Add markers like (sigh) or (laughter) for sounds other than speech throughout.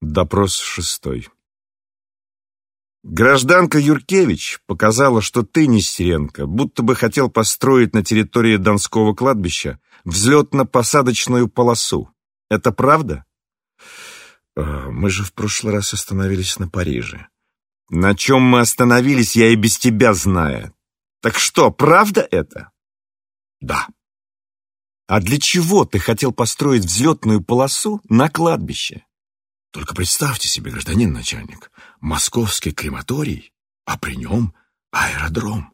Допрос шестой. Гражданка Юркевич показала, что ты, Нестеренко, будто бы хотел построить на территории Донского кладбища взлетно-посадочную полосу. Это правда? А, мы же в прошлый раз остановились на Париже. На чем мы остановились, я и без тебя знаю. Так что, правда это? Да. А для чего ты хотел построить взлетную полосу на кладбище? Только представьте себе, гражданин начальник, московский крематорий, а при нем аэродром.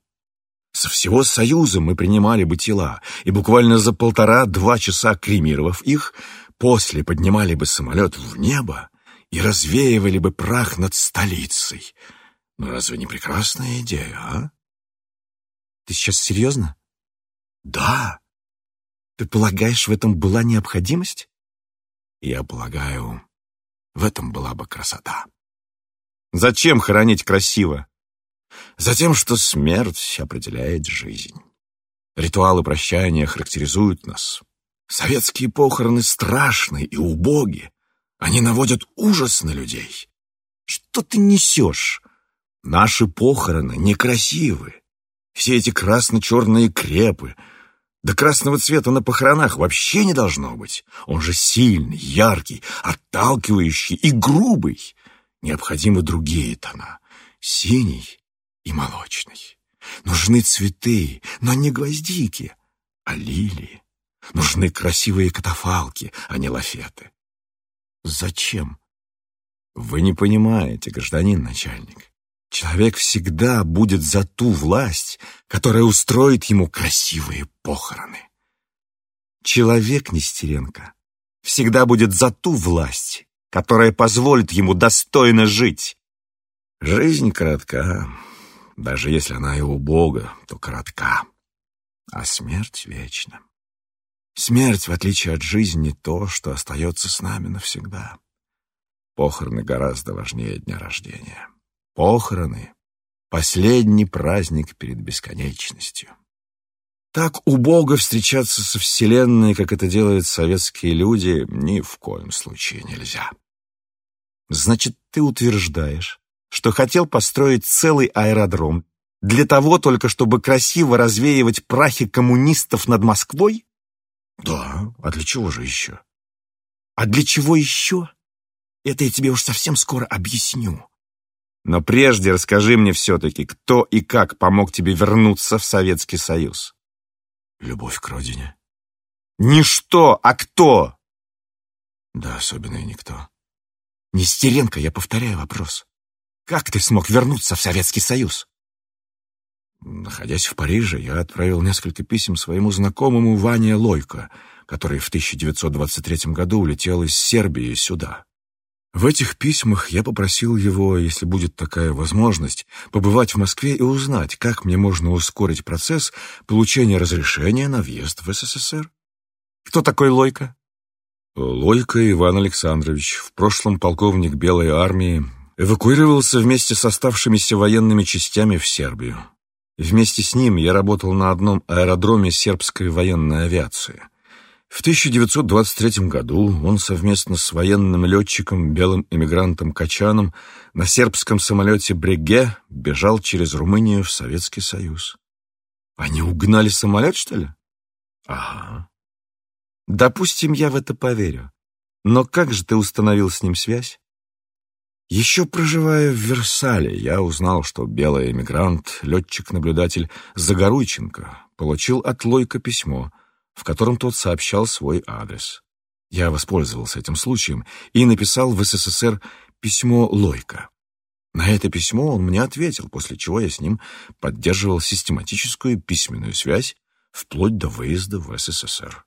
Со всего Союза мы принимали бы тела, и буквально за полтора-два часа кремировав их, после поднимали бы самолет в небо и развеивали бы прах над столицей. Ну разве не прекрасная идея, а? Ты сейчас серьезно? Да. Ты полагаешь, в этом была необходимость? Я полагаю, в этом была бы красота. Зачем хоронить красиво? Затем, что смерть определяет жизнь. Ритуалы прощания характеризуют нас. Советские похороны страшны и убоги. Они наводят ужас на людей. Что ты несешь? Наши похороны некрасивы. Все эти красно-черные крепы — да красного цвета на похоронах вообще не должно быть. Он же сильный, яркий, отталкивающий и грубый. Необходимы другие тона. Синий и молочный. Нужны цветы, но не гвоздики, а лилии. Нужны красивые катафалки, а не лафеты. Зачем? Вы не понимаете, гражданин начальник. Человек всегда будет за ту власть, которая устроит ему красивые похороны. Человек Нестеренко всегда будет за ту власть, которая позволит ему достойно жить. Жизнь коротка, даже если она и убога, то коротка, а смерть вечна. Смерть, в отличие от жизни, то, что остается с нами навсегда. Похороны гораздо важнее дня рождения. Похороны — последний праздник перед бесконечностью. Так убого встречаться со Вселенной, как это делают советские люди, ни в коем случае нельзя. Значит, ты утверждаешь, что хотел построить целый аэродром для того только, чтобы красиво развеивать прахи коммунистов над Москвой? Да, а для чего же еще? А для чего еще? Это я тебе уж совсем скоро объясню. Но прежде расскажи мне все-таки, кто и как помог тебе вернуться в Советский Союз. Любовь к родине. Не что, а кто? Да, особенно и никто. Нестеренко, я повторяю вопрос. Как ты смог вернуться в Советский Союз? Находясь в Париже, я отправил несколько писем своему знакомому Ване Лойко, который в 1923 году улетел из Сербии сюда. В этих письмах я попросил его, если будет такая возможность, побывать в Москве и узнать, как мне можно ускорить процесс получения разрешения на въезд в СССР. Кто такой Лойко? Лойко Иван Александрович, в прошлом полковник Белой армии, эвакуировался вместе с оставшимися военными частями в Сербию. Вместе с ним я работал на одном аэродроме сербской военной авиации – в 1923 году он совместно с военным летчиком, белым эмигрантом Качаном, на сербском самолете «Бреге» бежал через Румынию в Советский Союз. Они угнали самолет, что ли? Ага. Допустим, я в это поверю. Но как же ты установил с ним связь? Еще проживая в Версале, я узнал, что белый эмигрант, летчик-наблюдатель Загоруйченко, получил от Лойка письмо — в котором тот сообщал свой адрес. Я воспользовался этим случаем и написал в СССР письмо Лойко. На это письмо он мне ответил, после чего я с ним поддерживал систематическую письменную связь вплоть до выезда в СССР.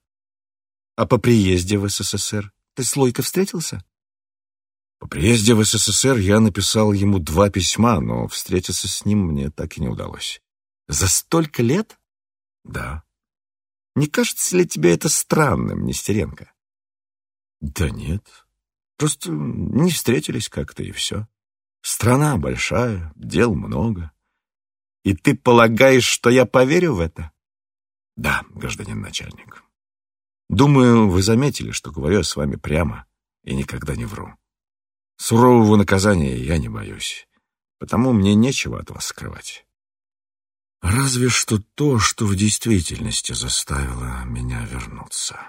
А по приезде в СССР ты с Лойко встретился? По приезде в СССР я написал ему два письма, но встретиться с ним мне так и не удалось. За столько лет? Да. Не кажется ли тебе это странным, Нестеренко? Да нет. Просто не встретились как-то и все. Страна большая, дел много. И ты полагаешь, что я поверю в это? Да, гражданин начальник. Думаю, вы заметили, что говорю с вами прямо и никогда не вру. Сурового наказания я не боюсь, потому мне нечего от вас скрывать. Разве что то, что в действительности заставило меня вернуться.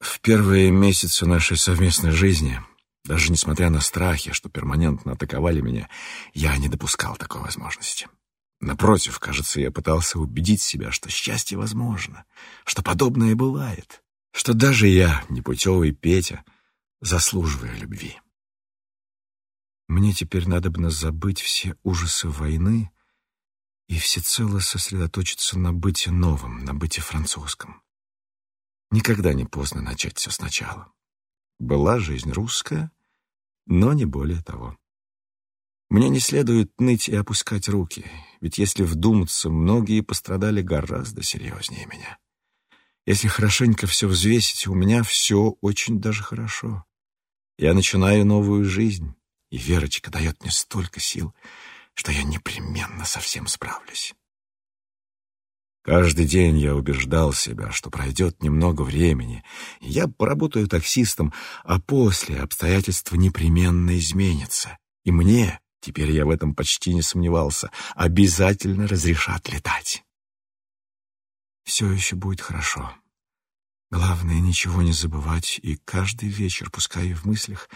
В первые месяцы нашей совместной жизни, даже несмотря на страхи, что перманентно атаковали меня, я не допускал такой возможности. Напротив, кажется, я пытался убедить себя, что счастье возможно, что подобное бывает, что даже я, непутевый Петя, заслуживаю любви. Мне теперь надобно забыть все ужасы войны и всецело сосредоточиться на быте новом, на быте французском. Никогда не поздно начать все сначала. Была жизнь русская, но не более того. Мне не следует ныть и опускать руки, ведь если вдуматься, многие пострадали гораздо серьезнее меня. Если хорошенько все взвесить, у меня все очень даже хорошо. Я начинаю новую жизнь, и Верочка дает мне столько сил, что я непременно со всем справлюсь. Каждый день я убеждал себя, что пройдет немного времени, я поработаю таксистом, а после обстоятельства непременно изменятся, и мне теперь я в этом почти не сомневался, обязательно разрешат летать. Все еще будет хорошо. Главное, ничего не забывать и каждый вечер, пускай и в мыслях,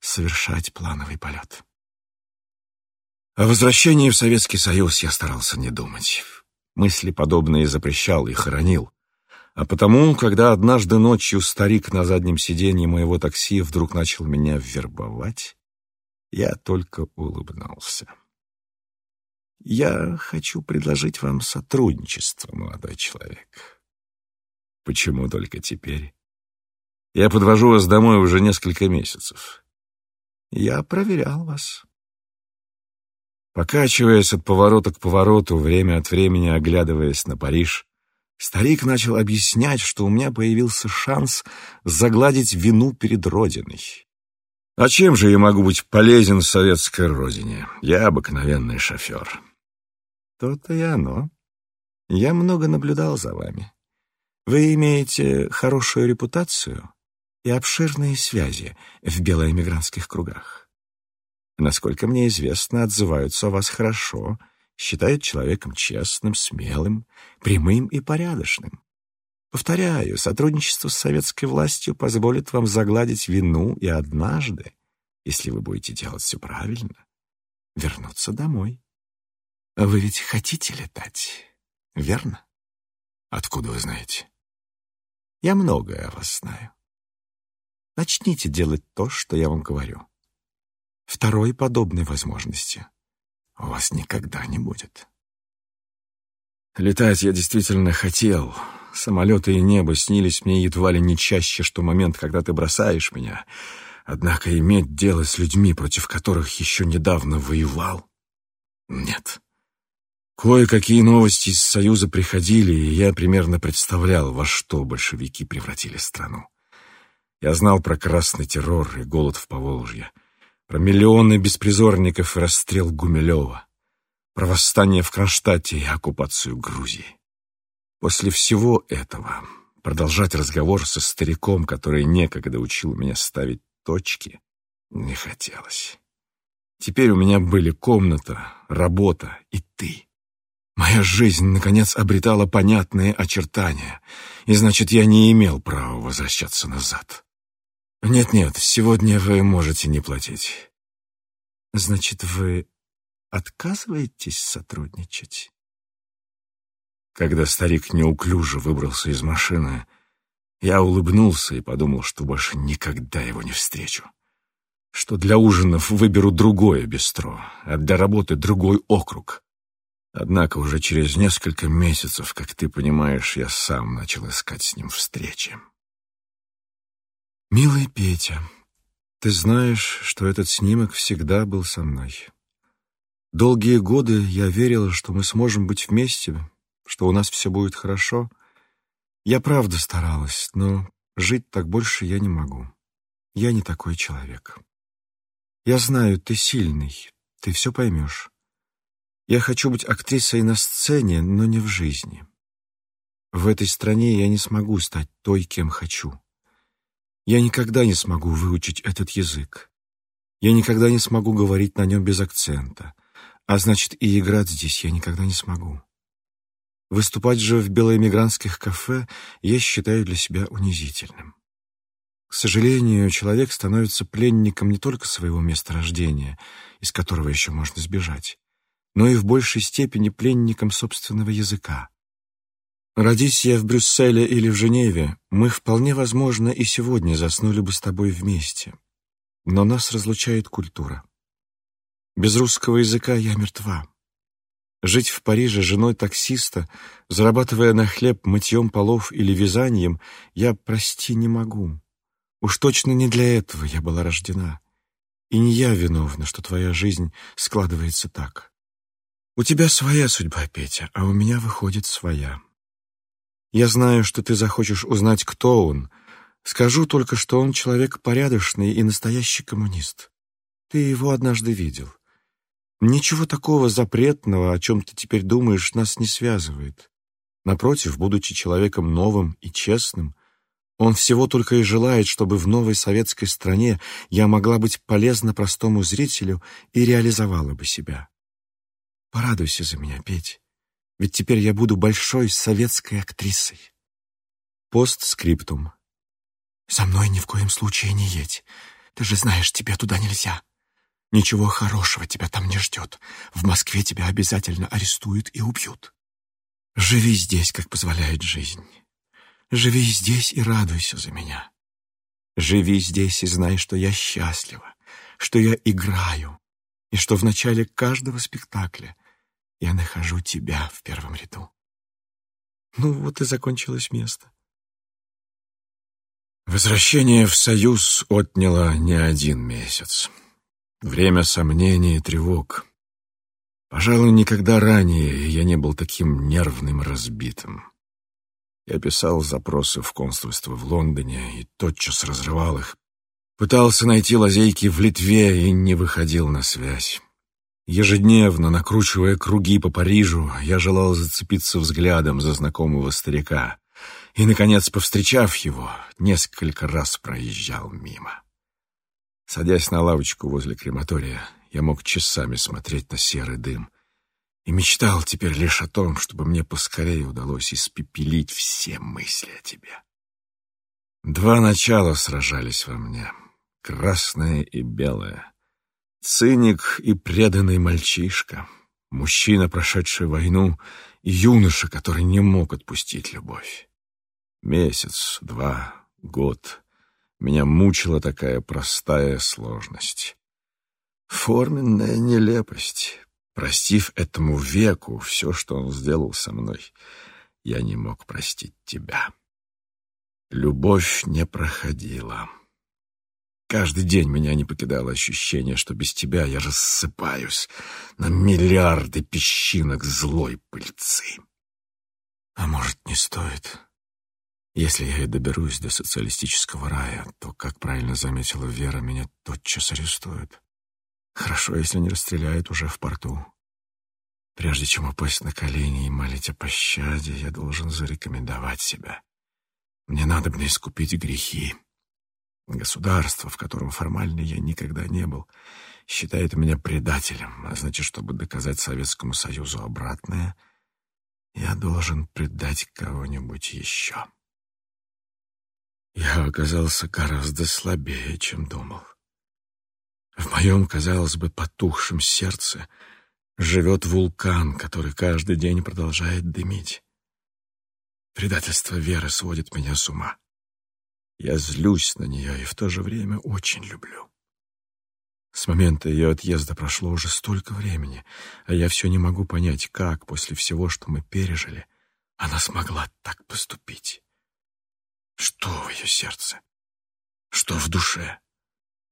совершать плановый полет. О возвращении в Советский Союз я старался не думать. Мысли подобные запрещал и хоронил. А потому, когда однажды ночью старик на заднем сиденье моего такси вдруг начал меня вербовать, я только улыбнулся. «Я хочу предложить вам сотрудничество, молодой человек». «Почему только теперь?» «Я подвожу вас домой уже несколько месяцев». «Я проверял вас». Покачиваясь от поворота к повороту, время от времени оглядываясь на Париж, старик начал объяснять, что у меня появился шанс загладить вину перед Родиной. А чем же я могу быть полезен советской родине? Я обыкновенный шофер. То-то и оно. Я много наблюдал за вами. Вы имеете хорошую репутацию и обширные связи в белоэмигрантских кругах. Насколько мне известно, отзываются о вас хорошо, считают человеком честным, смелым, прямым и порядочным. Повторяю, сотрудничество с советской властью позволит вам загладить вину и однажды, если вы будете делать все правильно, вернуться домой. Вы ведь хотите летать, верно? Откуда вы знаете? Я многое о вас знаю. Начните делать то, что я вам говорю. Второй подобной возможности у вас никогда не будет. Летать я действительно хотел, Самолеты и небо снились мне едва ли не чаще, что момент, когда ты бросаешь меня. Однако иметь дело с людьми, против которых еще недавно воевал? Нет. Кое-какие новости из Союза приходили, и я примерно представлял, во что большевики превратили страну. Я знал про красный террор и голод в Поволжье, про миллионы беспризорников и расстрел Гумилева, про восстание в Кронштадте и оккупацию Грузии. После всего этого продолжать разговор со стариком, который некогда учил меня ставить точки, не хотелось. Теперь у меня были комната, работа и ты. Моя жизнь, наконец, обретала понятные очертания, и, значит, я не имел права возвращаться назад. Нет-нет, сегодня вы можете не платить. Значит, вы отказываетесь сотрудничать? Когда старик неуклюже выбрался из машины, я улыбнулся и подумал, что больше никогда его не встречу. Что для ужинов выберу другое бистро, а для работы другой округ. Однако уже через несколько месяцев, как ты понимаешь, я сам начал искать с ним встречи. «Милый Петя, ты знаешь, что этот снимок всегда был со мной. Долгие годы я верила, что мы сможем быть вместе, что у нас все будет хорошо. Я правда старалась, но жить так больше я не могу. Я не такой человек. Я знаю, ты сильный, ты все поймешь. Я хочу быть актрисой на сцене, но не в жизни. В этой стране я не смогу стать той, кем хочу. Я никогда не смогу выучить этот язык. Я никогда не смогу говорить на нем без акцента. А значит, и играть здесь я никогда не смогу. Выступать же в белоэмигрантских кафе я считаю для себя унизительным. К сожалению, человек становится пленником не только своего места рождения, из которого еще можно сбежать, но и в большей степени пленником собственного языка. Родись я в Брюсселе или в Женеве, мы вполне возможно и сегодня заснули бы с тобой вместе. Но нас разлучает культура. Без русского языка я мертва. Жить в Париже женой таксиста, зарабатывая на хлеб мытьем полов или вязанием, я, прости, не могу. Уж точно не для этого я была рождена. И не я виновна, что твоя жизнь складывается так. У тебя своя судьба, Петя, а у меня выходит своя. Я знаю, что ты захочешь узнать, кто он. Скажу только, что он человек порядочный и настоящий коммунист. Ты его однажды видел. Ничего такого запретного, о чем ты теперь думаешь, нас не связывает. Напротив, будучи человеком новым и честным, он всего только и желает, чтобы в новой советской стране я могла быть полезна простому зрителю и реализовала бы себя. Порадуйся за меня, Петь. Ведь теперь я буду большой советской актрисой. Постскриптум. За мной ни в коем случае не едь. Ты же знаешь, тебе туда нельзя. Ничего хорошего тебя там не ждет. В Москве тебя обязательно арестуют и убьют. Живи здесь, как позволяет жизнь. Живи здесь и радуйся за меня. Живи здесь и знай, что я счастлива, что я играю, и что в начале каждого спектакля я нахожу тебя в первом ряду. Ну вот и закончилось место. Возвращение в Союз отняло не один месяц. Время сомнений и тревог. Пожалуй, никогда ранее я не был таким нервным разбитым. Я писал запросы в консульство в Лондоне и тотчас разрывал их. Пытался найти лазейки в Литве и не выходил на связь. Ежедневно, накручивая круги по Парижу, я желал зацепиться взглядом за знакомого старика и, наконец, повстречав его, несколько раз проезжал мимо. Садясь на лавочку возле крематория, я мог часами смотреть на серый дым и мечтал теперь лишь о том, чтобы мне поскорее удалось испепелить все мысли о тебе. Два начала сражались во мне — красное и белое — Циник и преданный мальчишка, мужчина, прошедший войну, и юноша, который не мог отпустить любовь. Месяц, два, год. Меня мучила такая простая сложность. Форменная нелепость. Простив этому веку все, что он сделал со мной, я не мог простить тебя. Любовь не проходила. Каждый день меня не покидало ощущение, что без тебя я рассыпаюсь на миллиарды песчинок злой пыльцы. А может, не стоит? Если я и доберусь до социалистического рая, то, как правильно заметила Вера, меня тотчас арестуют. Хорошо, если не расстреляют уже в порту. Прежде чем упасть на колени и молить о пощаде, я должен зарекомендовать себя. Мне надо бы искупить грехи. Государство, в котором формально я никогда не был, считает меня предателем, а значит, чтобы доказать Советскому Союзу обратное, я должен предать кого-нибудь еще. Я оказался гораздо слабее, чем думал. В моем, казалось бы, потухшем сердце живет вулкан, который каждый день продолжает дымить. Предательство веры сводит меня с ума. Я злюсь на нее и в то же время очень люблю. С момента ее отъезда прошло уже столько времени, а я все не могу понять, как после всего, что мы пережили, она смогла так поступить. Что в ее сердце? Что в душе?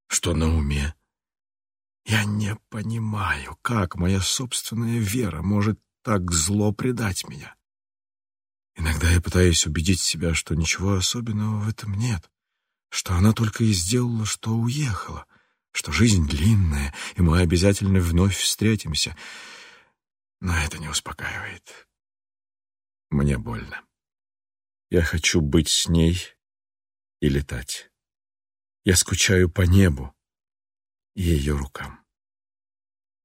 Что на уме? Я не понимаю, как моя собственная вера может так зло предать меня. Иногда я пытаюсь убедить себя, что ничего особенного в этом нет, что она только и сделала, что уехала, что жизнь длинная, и мы обязательно вновь встретимся. Но это не успокаивает. Мне больно. Я хочу быть с ней и летать. Я скучаю по небу и ее рукам.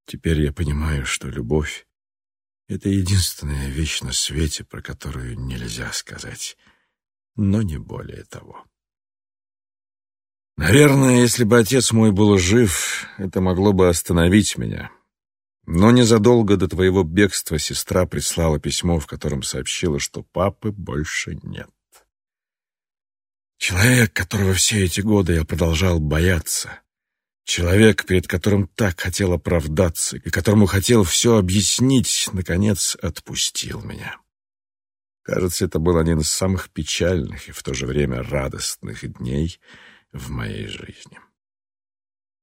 Теперь я понимаю, что любовь — это единственная вещь на свете, про которую нельзя сказать, но не более того. Наверное, если бы отец мой был жив, это могло бы остановить меня. Но незадолго до твоего бегства сестра прислала письмо, в котором сообщила, что папы больше нет. Человек, которого все эти годы я продолжал бояться, человек, перед которым так хотел оправдаться и которому хотел все объяснить, наконец отпустил меня. Кажется, это был один из самых печальных и в то же время радостных дней — в моей жизни.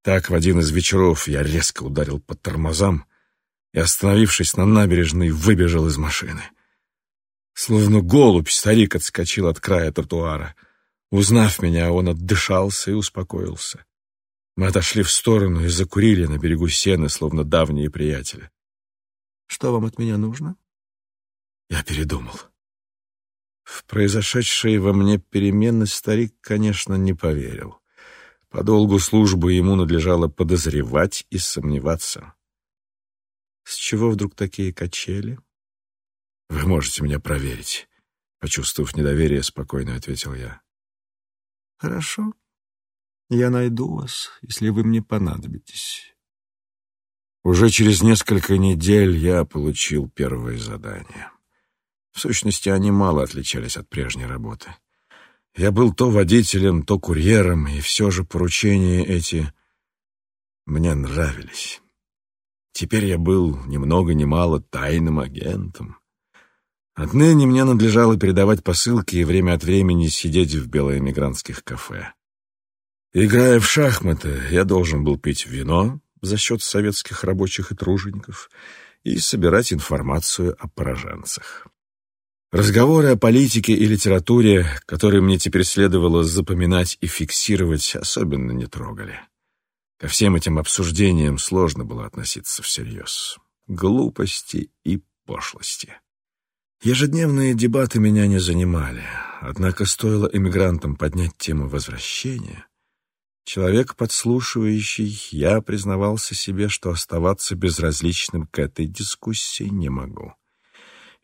Так в один из вечеров я резко ударил по тормозам и, остановившись на набережной, выбежал из машины. Словно голубь, старик отскочил от края тротуара. Узнав меня, он отдышался и успокоился. Мы отошли в сторону и закурили на берегу сены, словно давние приятели. «Что вам от меня нужно?» Я передумал. В произошедшие во мне перемены старик, конечно, не поверил. По долгу службы ему надлежало подозревать и сомневаться. С чего вдруг такие качели? Вы можете меня проверить. Почувствовав недоверие, спокойно ответил я. Хорошо. Я найду вас, если вы мне понадобитесь. Уже через несколько недель я получил первое задание. В сущности, они мало отличались от прежней работы. Я был то водителем, то курьером, и все же поручения эти мне нравились. Теперь я был ни много ни мало тайным агентом. Отныне мне надлежало передавать посылки и время от времени сидеть в белоэмигрантских кафе. Играя в шахматы, я должен был пить вино за счет советских рабочих и тружеников и собирать информацию о пораженцах. Разговоры о политике и литературе, которые мне теперь следовало запоминать и фиксировать, особенно не трогали. Ко всем этим обсуждениям сложно было относиться всерьез. Глупости и пошлости. Ежедневные дебаты меня не занимали, однако стоило эмигрантам поднять тему возвращения. Человек подслушивающий, я признавался себе, что оставаться безразличным к этой дискуссии не могу.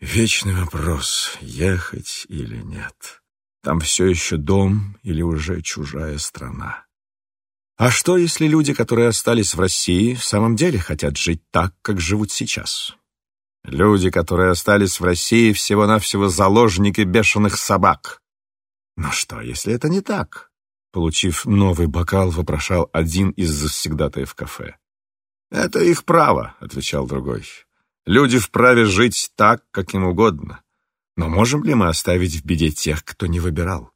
Вечный вопрос, ехать или нет. Там все еще дом или уже чужая страна. А что, если люди, которые остались в России, в самом деле хотят жить так, как живут сейчас? Люди, которые остались в России, всего-навсего заложники бешеных собак. Но что, если это не так? Получив новый бокал, вопрошал один из завсегдатаев кафе. «Это их право», — отвечал другой. Люди вправе жить так, как им угодно. Но можем ли мы оставить в беде тех, кто не выбирал?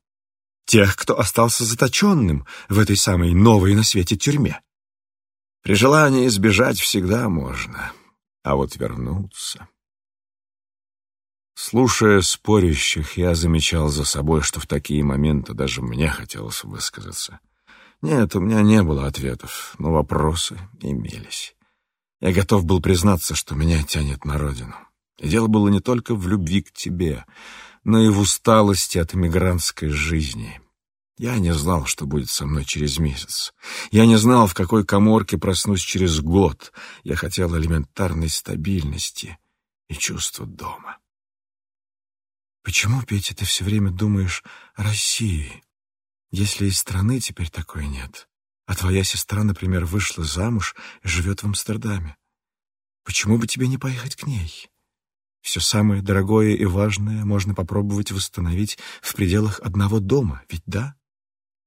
Тех, кто остался заточенным в этой самой новой на свете тюрьме? При желании избежать всегда можно, а вот вернуться... Слушая спорящих, я замечал за собой, что в такие моменты даже мне хотелось высказаться. Нет, у меня не было ответов, но вопросы имелись. Я готов был признаться, что меня тянет на родину. И дело было не только в любви к тебе, но и в усталости от эмигрантской жизни. Я не знал, что будет со мной через месяц. Я не знал, в какой коморке проснусь через год. Я хотел элементарной стабильности и чувства дома. Почему, Петя, ты все время думаешь о России, если и страны теперь такой нет? А твоя сестра, например, вышла замуж и живет в Амстердаме. Почему бы тебе не поехать к ней? Все самое дорогое и важное можно попробовать восстановить в пределах одного дома, ведь да?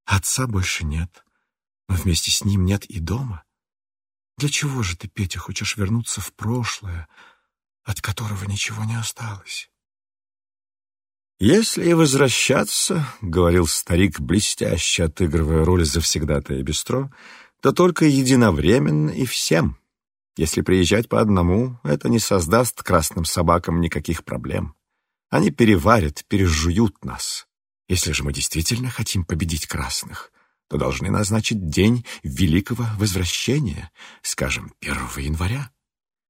Отца больше нет, но вместе с ним нет и дома. Для чего же ты, Петя, хочешь вернуться в прошлое, от которого ничего не осталось? «Если и возвращаться, — говорил старик, блестяще отыгрывая роль завсегдатая бистро, — то только единовременно и всем. Если приезжать по одному, это не создаст красным собакам никаких проблем. Они переварят, пережуют нас. Если же мы действительно хотим победить красных, то должны назначить день Великого Возвращения, скажем, 1 января.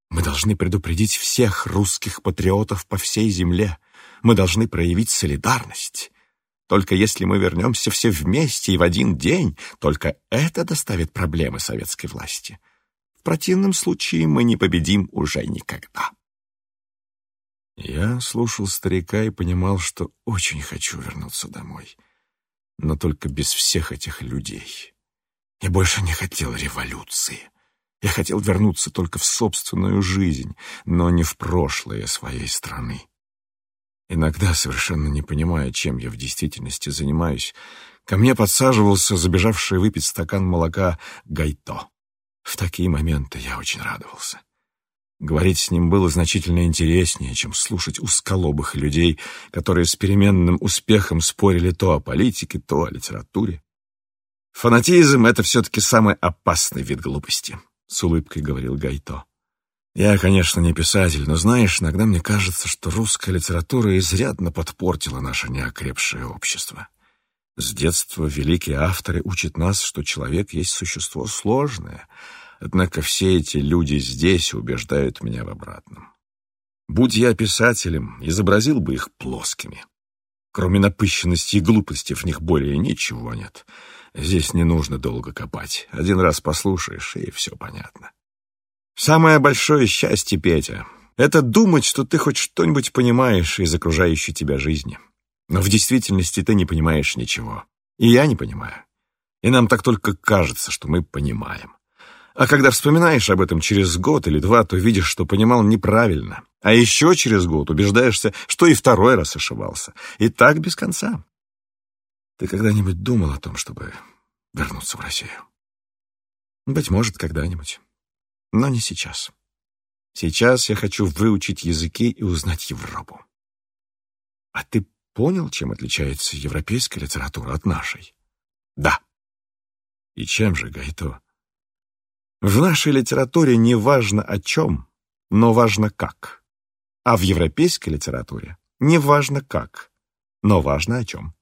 Мы должны предупредить всех русских патриотов по всей земле — мы должны проявить солидарность. Только если мы вернемся все вместе и в один день, только это доставит проблемы советской власти. В противном случае мы не победим уже никогда. Я слушал старика и понимал, что очень хочу вернуться домой. Но только без всех этих людей. Я больше не хотел революции. Я хотел вернуться только в собственную жизнь, но не в прошлое своей страны. Иногда, совершенно не понимая, чем я в действительности занимаюсь, ко мне подсаживался забежавший выпить стакан молока Гайто. В такие моменты я очень радовался. Говорить с ним было значительно интереснее, чем слушать узколобых людей, которые с переменным успехом спорили то о политике, то о литературе. Фанатизм — это все-таки самый опасный вид глупости, — с улыбкой говорил Гайто. Я, конечно, не писатель, но, знаешь, иногда мне кажется, что русская литература изрядно подпортила наше неокрепшее общество. С детства великие авторы учат нас, что человек есть существо сложное, однако все эти люди здесь убеждают меня в обратном. Будь я писателем, изобразил бы их плоскими. Кроме напыщенности и глупости в них более ничего нет — Здесь не нужно долго копать. Один раз послушаешь, и все понятно. Самое большое счастье, Петя, это думать, что ты хоть что-нибудь понимаешь из окружающей тебя жизни. Но в действительности ты не понимаешь ничего. И я не понимаю. И нам так только кажется, что мы понимаем. А когда вспоминаешь об этом через год или два, то видишь, что понимал неправильно. А еще через год убеждаешься, что и второй раз ошибался. И так без конца. Ты когда-нибудь думал о том, чтобы вернуться в Россию? Быть может, когда-нибудь. Но не сейчас. Сейчас я хочу выучить языки и узнать Европу. А ты понял, чем отличается европейская литература от нашей? Да. И чем же, Гайто? В нашей литературе не важно о чем, но важно как. А в европейской литературе не важно как, но важно о чем.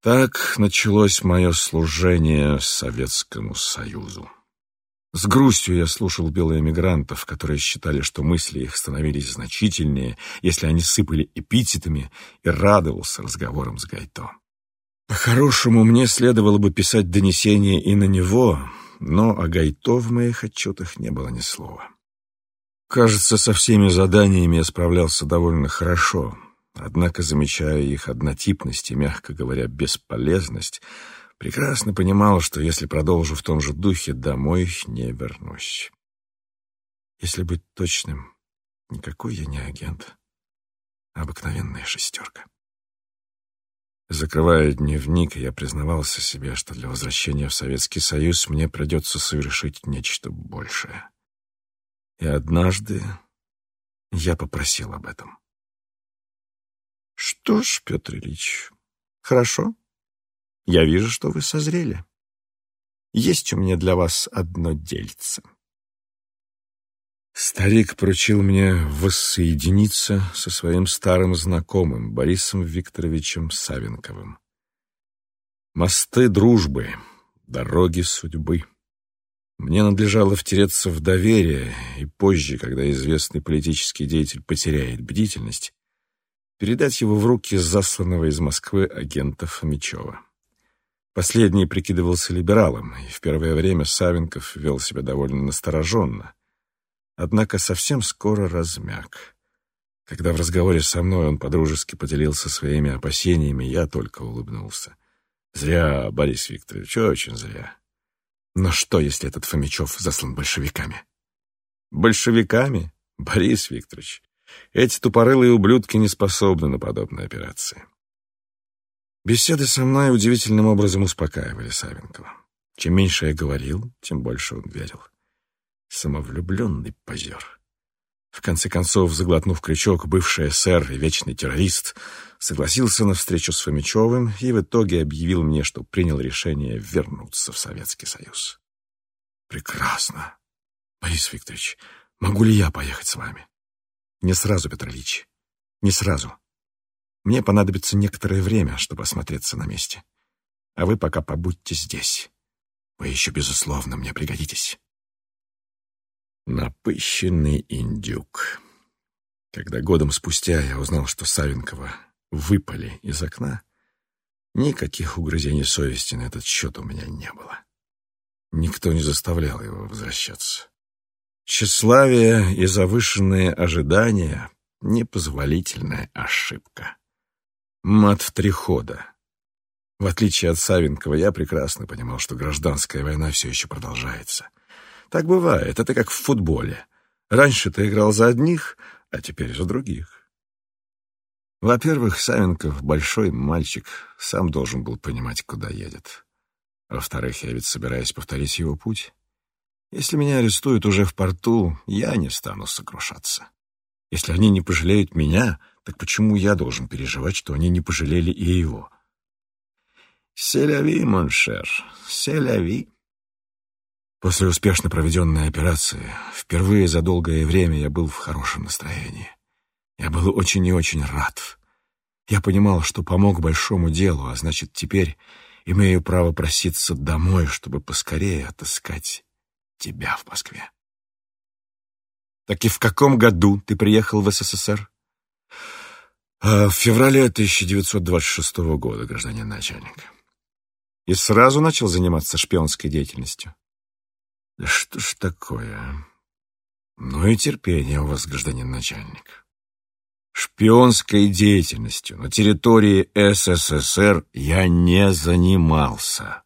Так началось мое служение Советскому Союзу. С грустью я слушал белых эмигрантов, которые считали, что мысли их становились значительнее, если они сыпали эпитетами, и радовался разговорам с Гайто. По-хорошему, мне следовало бы писать донесение и на него, но о Гайто в моих отчетах не было ни слова. Кажется, со всеми заданиями я справлялся довольно хорошо, Однако, замечая их однотипность и, мягко говоря, бесполезность, прекрасно понимал, что если продолжу в том же духе, домой не вернусь. Если быть точным, никакой я не агент, а обыкновенная шестерка. Закрывая дневник, я признавался себе, что для возвращения в Советский Союз мне придется совершить нечто большее. И однажды я попросил об этом. Что ж, Петр Ильич, хорошо. Я вижу, что вы созрели. Есть у меня для вас одно дельце. Старик поручил мне воссоединиться со своим старым знакомым Борисом Викторовичем Савенковым. Мосты дружбы, дороги судьбы. Мне надлежало втереться в доверие, и позже, когда известный политический деятель потеряет бдительность, передать его в руки засланного из Москвы агента Фомичева. Последний прикидывался либералом, и в первое время Савенков вел себя довольно настороженно. Однако совсем скоро размяк. Когда в разговоре со мной он подружески поделился своими опасениями, я только улыбнулся. Зря, Борис Викторович, очень зря. Но что, если этот Фомичев заслан большевиками? Большевиками? Борис Викторович, эти тупорылые ублюдки не способны на подобные операции. Беседы со мной удивительным образом успокаивали Савенкова. Чем меньше я говорил, тем больше он верил. Самовлюбленный позер. В конце концов, заглотнув крючок, бывший эсер и вечный террорист согласился на встречу с Фомичевым и в итоге объявил мне, что принял решение вернуться в Советский Союз. «Прекрасно. Борис Викторович, могу ли я поехать с вами?» Не сразу, Петр Ильич. Не сразу. Мне понадобится некоторое время, чтобы осмотреться на месте. А вы пока побудьте здесь. Вы еще, безусловно, мне пригодитесь. Напыщенный индюк. Когда годом спустя я узнал, что Савенкова выпали из окна, никаких угрызений совести на этот счет у меня не было. Никто не заставлял его возвращаться. Тщеславие и завышенные ожидания — непозволительная ошибка. Мат три хода. В отличие от Савенкова, я прекрасно понимал, что гражданская война все еще продолжается. Так бывает, это как в футболе. Раньше ты играл за одних, а теперь за других. Во-первых, Савенков — большой мальчик, сам должен был понимать, куда едет. Во-вторых, я ведь собираюсь повторить его путь. Если меня арестуют уже в порту, я не стану сокрушаться. Если они не пожалеют меня, так почему я должен переживать, что они не пожалели и его? «Селяви, моншер, селяви». После успешно проведенной операции впервые за долгое время я был в хорошем настроении. Я был очень и очень рад. Я понимал, что помог большому делу, а значит, теперь имею право проситься домой, чтобы поскорее отыскать тебя в Москве. Так и в каком году ты приехал в СССР? А в феврале 1926 года, гражданин начальник. И сразу начал заниматься шпионской деятельностью. Да что ж такое? Ну и терпение у вас, гражданин начальник. Шпионской деятельностью на территории СССР я не занимался.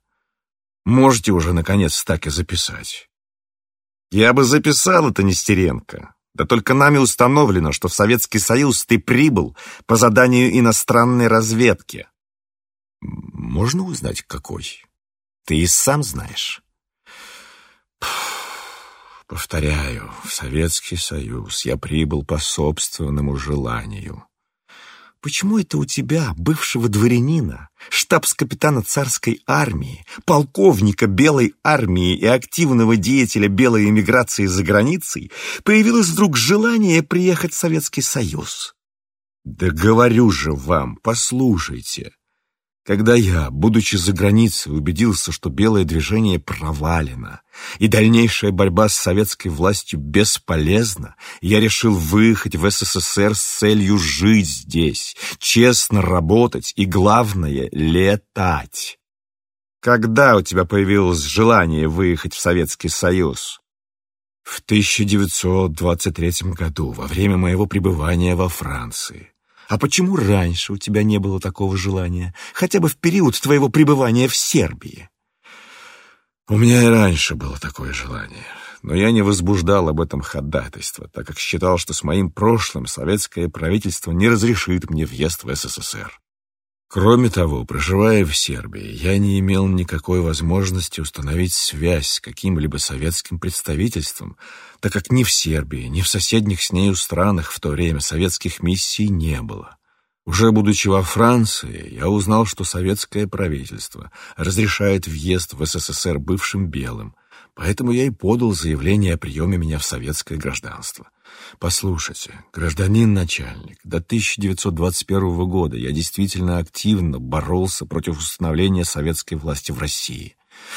Можете уже, наконец, так и записать. Я бы записал это, Нестеренко. Да только нами установлено, что в Советский Союз ты прибыл по заданию иностранной разведки. Можно узнать, какой? Ты и сам знаешь. Повторяю, в Советский Союз я прибыл по собственному желанию. Почему это у тебя, бывшего дворянина, штабс-капитана царской армии, полковника белой армии и активного деятеля белой эмиграции за границей, появилось вдруг желание приехать в Советский Союз? Да говорю же вам, послушайте, когда я, будучи за границей, убедился, что белое движение провалено и дальнейшая борьба с советской властью бесполезна, я решил выехать в СССР с целью жить здесь, честно работать и, главное, летать. Когда у тебя появилось желание выехать в Советский Союз? В 1923 году, во время моего пребывания во Франции. А почему раньше у тебя не было такого желания, хотя бы в период твоего пребывания в Сербии? У меня и раньше было такое желание, но я не возбуждал об этом ходатайство, так как считал, что с моим прошлым советское правительство не разрешит мне въезд в СССР. Кроме того, проживая в Сербии, я не имел никакой возможности установить связь с каким-либо советским представительством, так как ни в Сербии, ни в соседних с нею странах в то время советских миссий не было. Уже будучи во Франции, я узнал, что советское правительство разрешает въезд в СССР бывшим белым, поэтому я и подал заявление о приеме меня в советское гражданство. Послушайте, гражданин начальник, до 1921 года я действительно активно боролся против установления советской власти в России.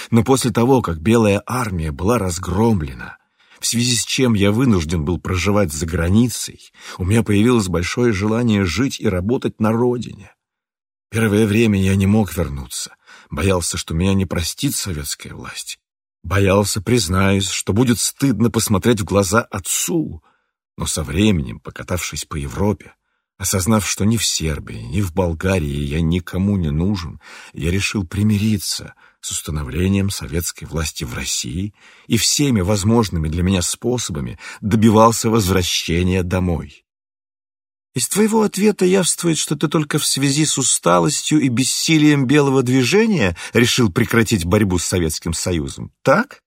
Но после того, как Белая армия была разгромлена, в связи с чем я вынужден был проживать за границей, у меня появилось большое желание жить и работать на родине. Первое время я не мог вернуться, боялся, что меня не простит советская власть. Боялся, признаюсь, что будет стыдно посмотреть в глаза отцу, но со временем, покатавшись по Европе, осознав, что ни в Сербии, ни в Болгарии я никому не нужен, я решил примириться с установлением советской власти в России и всеми возможными для меня способами добивался возвращения домой. Из твоего ответа явствует, что ты только в связи с усталостью и бессилием белого движения решил прекратить борьбу с Советским Союзом, так?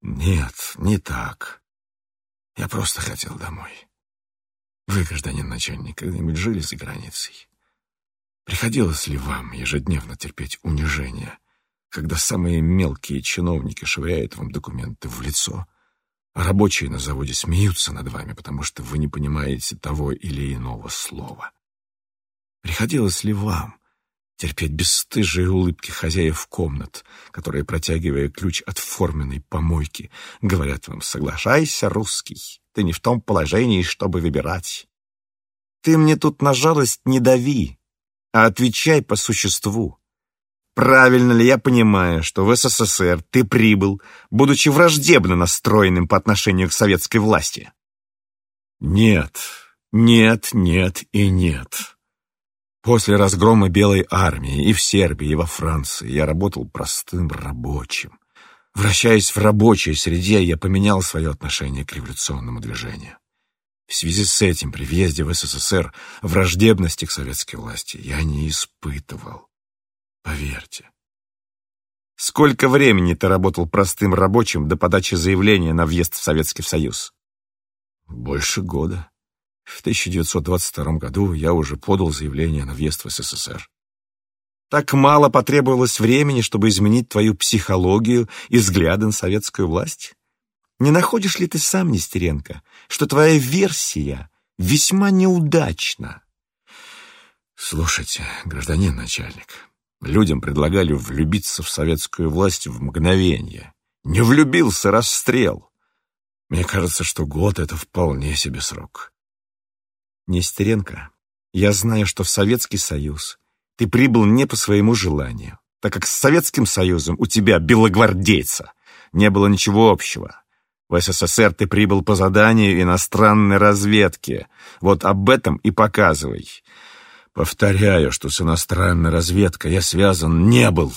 Нет, не так. Я просто хотел домой. Вы, гражданин начальник, когда-нибудь жили за границей? Приходилось ли вам ежедневно терпеть унижение, когда самые мелкие чиновники швыряют вам документы в лицо, а рабочие на заводе смеются над вами, потому что вы не понимаете того или иного слова? Приходилось ли вам терпеть бесстыжие улыбки хозяев комнат, которые, протягивая ключ от форменной помойки, говорят вам «Соглашайся, русский, ты не в том положении, чтобы выбирать». Ты мне тут на жалость не дави, а отвечай по существу. Правильно ли я понимаю, что в СССР ты прибыл, будучи враждебно настроенным по отношению к советской власти? Нет, нет, нет и нет. После разгрома Белой армии и в Сербии, и во Франции я работал простым рабочим. Вращаясь в рабочей среде, я поменял свое отношение к революционному движению. В связи с этим при въезде в СССР враждебности к советской власти я не испытывал. Поверьте. Сколько времени ты работал простым рабочим до подачи заявления на въезд в Советский Союз? Больше года. В 1922 году я уже подал заявление на въезд в СССР. Так мало потребовалось времени, чтобы изменить твою психологию и взгляды на советскую власть? Не находишь ли ты сам, Нестеренко, что твоя версия весьма неудачна? Слушайте, гражданин начальник, людям предлагали влюбиться в советскую власть в мгновение. Не влюбился — расстрел. Мне кажется, что год — это вполне себе срок. Нестеренко, я знаю, что в Советский Союз ты прибыл не по своему желанию, так как с Советским Союзом у тебя, белогвардейца, не было ничего общего. В СССР ты прибыл по заданию иностранной разведки. Вот об этом и показывай. Повторяю, что с иностранной разведкой я связан не был.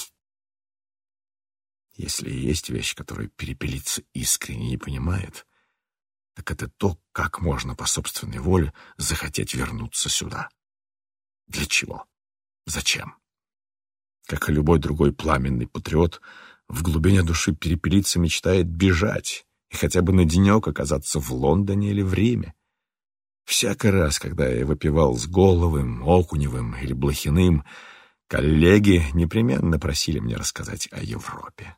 Если есть вещь, которую перепелиться искренне не понимает, так это то, как можно по собственной воле захотеть вернуться сюда. Для чего? Зачем? Как и любой другой пламенный патриот, в глубине души перепелица мечтает бежать и хотя бы на денек оказаться в Лондоне или в Риме. Всякий раз, когда я выпивал с Головым, Окуневым или Блохиным, коллеги непременно просили мне рассказать о Европе.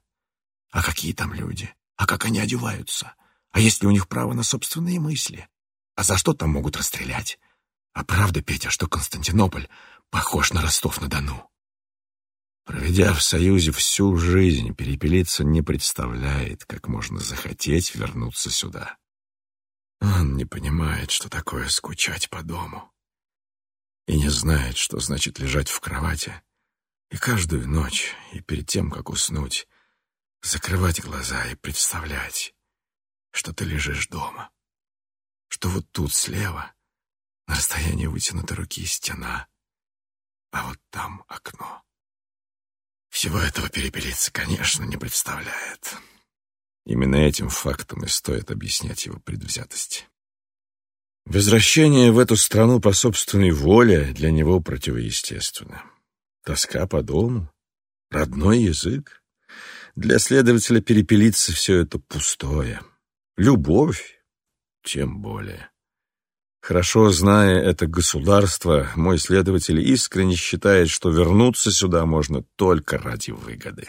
А какие там люди? А как они одеваются? А есть ли у них право на собственные мысли? А за что там могут расстрелять? А правда, Петя, что Константинополь похож на Ростов-на-Дону? Проведя в Союзе всю жизнь, перепелиться не представляет, как можно захотеть вернуться сюда. Он не понимает, что такое скучать по дому. И не знает, что значит лежать в кровати и каждую ночь, и перед тем, как уснуть, закрывать глаза и представлять, что ты лежишь дома, что вот тут слева, на расстоянии вытянутой руки, стена, а вот там окно. Всего этого перепелиться, конечно, не представляет. Именно этим фактом и стоит объяснять его предвзятость. Возвращение в эту страну по собственной воле для него противоестественно. Тоска по дому, родной язык. Для следователя перепелиться все это пустое. Любовь тем более. Хорошо зная это государство, мой следователь искренне считает, что вернуться сюда можно только ради выгоды.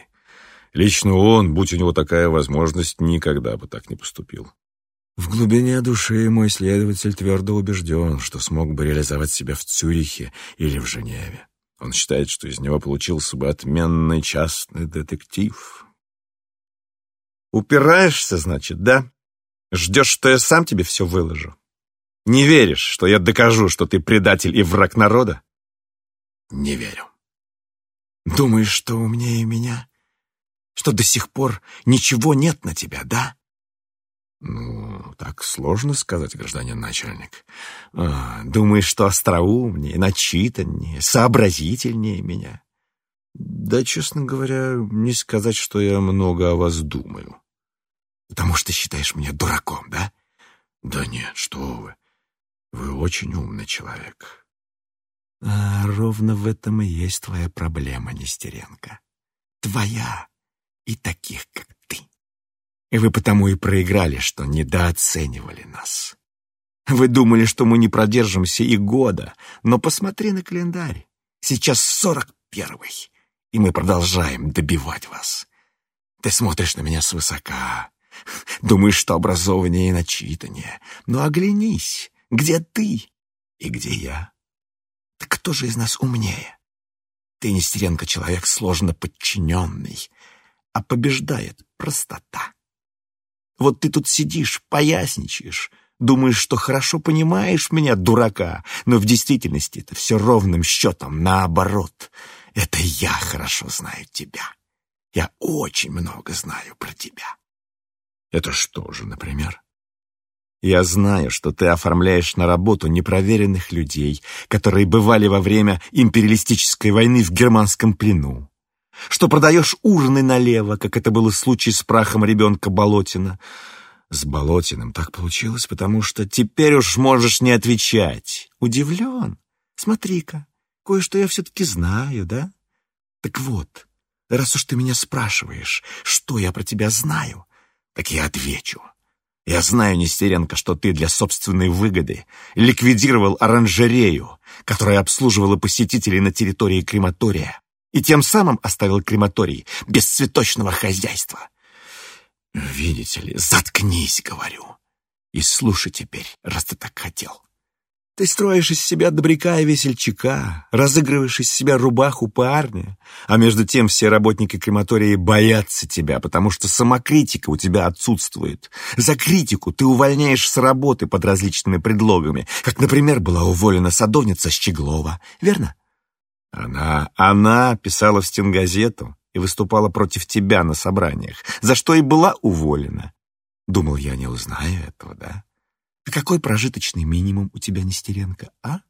Лично он, будь у него такая возможность, никогда бы так не поступил. В глубине души мой следователь твердо убежден, что смог бы реализовать себя в Цюрихе или в Женеве. Он считает, что из него получился бы отменный частный детектив. «Упираешься, значит, да? Ждешь, что я сам тебе все выложу? Не веришь, что я докажу, что ты предатель и враг народа?» «Не верю. Думаешь, что умнее меня?» что до сих пор ничего нет на тебя, да? Ну, так сложно сказать, гражданин начальник. А, думаешь, что остроумнее, начитаннее, сообразительнее меня? Да, честно говоря, не сказать, что я много о вас думаю. Потому что считаешь меня дураком, да? Да нет, что вы. Вы очень умный человек. А ровно в этом и есть твоя проблема, Нестеренко. Твоя и таких, как ты. И вы потому и проиграли, что недооценивали нас. Вы думали, что мы не продержимся и года, но посмотри на календарь. Сейчас сорок первый, и мы продолжаем добивать вас. Ты смотришь на меня свысока, думаешь, что образованнее и начитаннее. Но оглянись, где ты и где я. Так кто же из нас умнее? Ты, Нестеренко, человек сложно подчиненный, а побеждает простота. Вот ты тут сидишь, поясничаешь, Думаешь, что хорошо понимаешь меня, дурака, но в действительности это все ровным счетом наоборот. Это я хорошо знаю тебя. Я очень много знаю про тебя. Это что же, например? Я знаю, что ты оформляешь на работу непроверенных людей, которые бывали во время империалистической войны в германском плену. Что продаешь ужины налево, как это было в случае с прахом ребенка Болотина. С Болотиным так получилось, потому что теперь уж можешь не отвечать. Удивлен? Смотри-ка, кое-что я все-таки знаю, да? Так вот, раз уж ты меня спрашиваешь, что я про тебя знаю, так я отвечу. Я знаю, Нестеренко, что ты для собственной выгоды ликвидировал оранжерею, которая обслуживала посетителей на территории крематория, и тем самым оставил крематорий без цветочного хозяйства. Видите ли, заткнись, говорю, и слушай теперь, раз ты так хотел. Ты строишь из себя добряка и весельчака, разыгрываешь из себя рубаху парня, а между тем все работники крематории боятся тебя, потому что самокритика у тебя отсутствует. За критику ты увольняешь с работы под различными предлогами, как, например, была уволена садовница Щеглова, верно? Она, она писала в стенгазету и выступала против тебя на собраниях, за что и была уволена. Думал, я не узнаю этого, да? А какой прожиточный минимум у тебя, Нестеренко, а?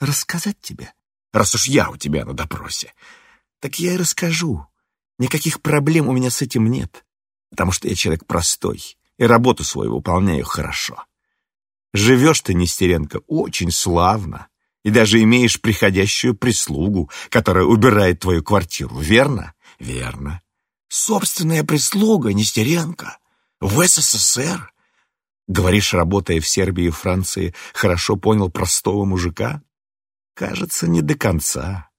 Рассказать тебе? Раз уж я у тебя на допросе. Так я и расскажу. Никаких проблем у меня с этим нет, потому что я человек простой и работу свою выполняю хорошо. Живешь ты, Нестеренко, очень славно и даже имеешь приходящую прислугу, которая убирает твою квартиру, верно? Верно. Собственная прислуга, Нестеренко, в СССР Говоришь, работая в Сербии и Франции, хорошо понял простого мужика? Кажется, не до конца.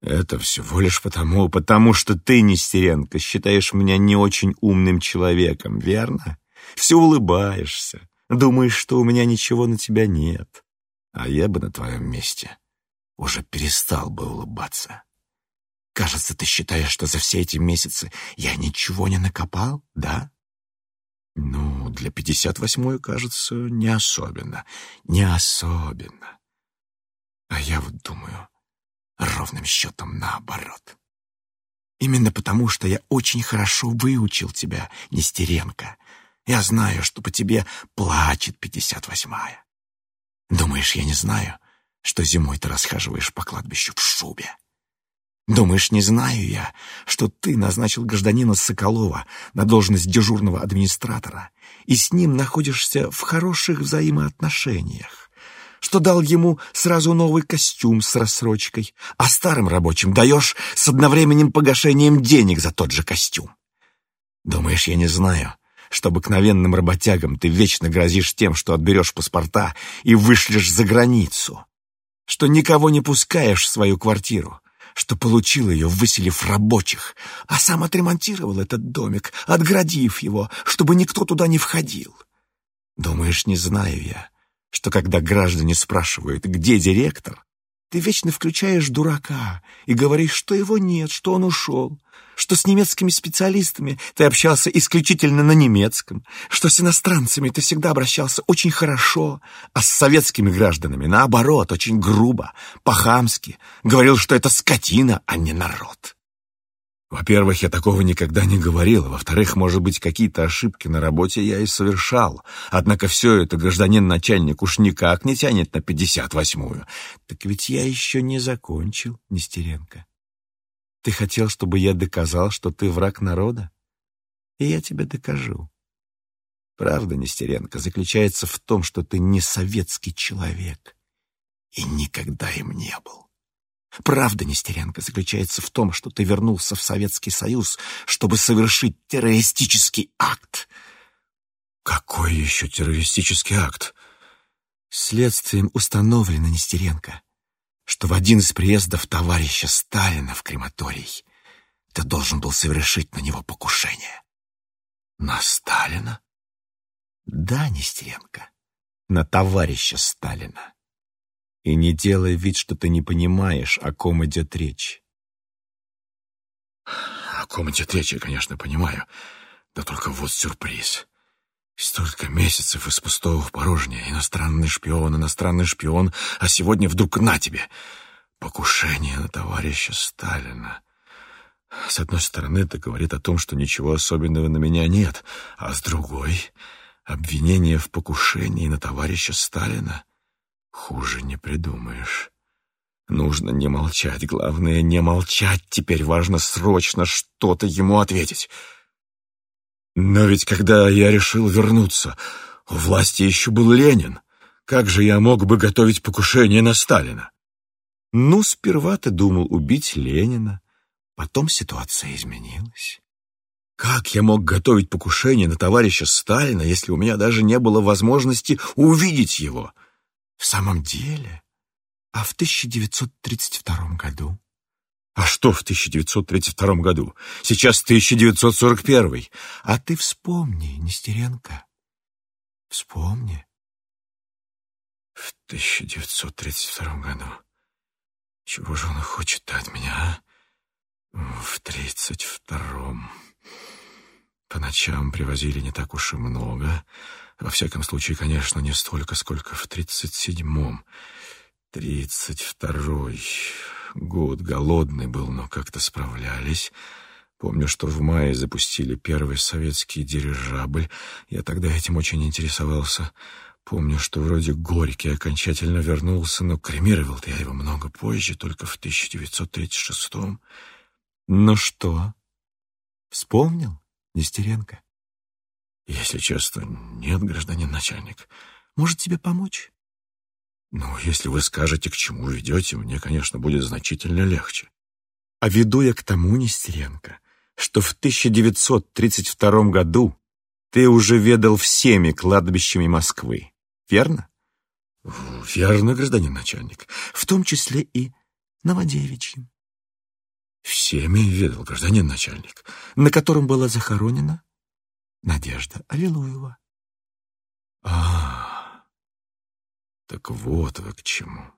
Это всего лишь потому, потому что ты, Нестеренко, считаешь меня не очень умным человеком, верно? Все улыбаешься, думаешь, что у меня ничего на тебя нет. А я бы на твоем месте уже перестал бы улыбаться. Кажется, ты считаешь, что за все эти месяцы я ничего не накопал, да? Ну, для пятьдесят восьмой, кажется, не особенно. Не особенно. А я вот думаю, ровным счетом наоборот. Именно потому, что я очень хорошо выучил тебя, Нестеренко. Я знаю, что по тебе плачет пятьдесят восьмая. Думаешь, я не знаю, что зимой ты расхаживаешь по кладбищу в шубе? Думаешь, не знаю я, что ты назначил гражданина Соколова на должность дежурного администратора и с ним находишься в хороших взаимоотношениях, что дал ему сразу новый костюм с рассрочкой, а старым рабочим даешь с одновременным погашением денег за тот же костюм? Думаешь, я не знаю, что обыкновенным работягам ты вечно грозишь тем, что отберешь паспорта и вышлешь за границу, что никого не пускаешь в свою квартиру, что получил ее, выселив рабочих, а сам отремонтировал этот домик, отградив его, чтобы никто туда не входил. Думаешь, не знаю я, что когда граждане спрашивают, где директор, ты вечно включаешь дурака и говоришь, что его нет, что он ушел, что с немецкими специалистами ты общался исключительно на немецком, что с иностранцами ты всегда обращался очень хорошо, а с советскими гражданами, наоборот, очень грубо, по-хамски, говорил, что это скотина, а не народ. Во-первых, я такого никогда не говорил, во-вторых, может быть, какие-то ошибки на работе я и совершал. Однако все это гражданин-начальник уж никак не тянет на пятьдесят восьмую. Так ведь я еще не закончил, Нестеренко. Ты хотел, чтобы я доказал, что ты враг народа? И я тебе докажу. Правда, Нестеренко, заключается в том, что ты не советский человек и никогда им не был. Правда, Нестеренко, заключается в том, что ты вернулся в Советский Союз, чтобы совершить террористический акт. Какой еще террористический акт? Следствием установлено, Нестеренко, что в один из приездов товарища Сталина в крематорий ты должен был совершить на него покушение. На Сталина? Да, Нестеренко, на товарища Сталина. И не делай вид, что ты не понимаешь, о ком идет речь. О ком идет речь, я, конечно, понимаю. Да только вот сюрприз. Столько месяцев из пустого в порожнее. Иностранный шпион, иностранный шпион, а сегодня вдруг на тебе. Покушение на товарища Сталина. С одной стороны, это говорит о том, что ничего особенного на меня нет, а с другой — обвинение в покушении на товарища Сталина. Хуже не придумаешь. Нужно не молчать, главное, не молчать. Теперь важно срочно что-то ему ответить. Но ведь когда я решил вернуться, у власти еще был Ленин. Как же я мог бы готовить покушение на Сталина? Ну, сперва ты думал убить Ленина, потом ситуация изменилась. Как я мог готовить покушение на товарища Сталина, если у меня даже не было возможности увидеть его? В самом деле... А в 1932 году? А что в 1932 году? Сейчас 1941. А ты вспомни, Нестеренко. Вспомни. В 1932 году. Чего же он хочет от меня, а? В 32-м. По ночам привозили не так уж и много. Во всяком случае, конечно, не столько, сколько в 37-м. Тридцать второй год голодный был, но как-то справлялись. Помню, что в мае запустили первый советский дирижабль. Я тогда этим очень интересовался. Помню, что вроде Горький окончательно вернулся, но кремировал я его много позже, только в 1936-м. Ну что, вспомнил, Нестеренко? Если честно, нет, гражданин начальник. Может тебе помочь? Ну, если вы скажете, к чему ведете, мне, конечно, будет значительно легче. А веду я к тому, Нестеренко, что в 1932 году ты уже ведал всеми кладбищами Москвы, верно? Верно, гражданин начальник. В том числе и Новодевичьим. Всеми ведал гражданин начальник. На котором была захоронена Надежда Аллилуева. А, так вот вы к чему.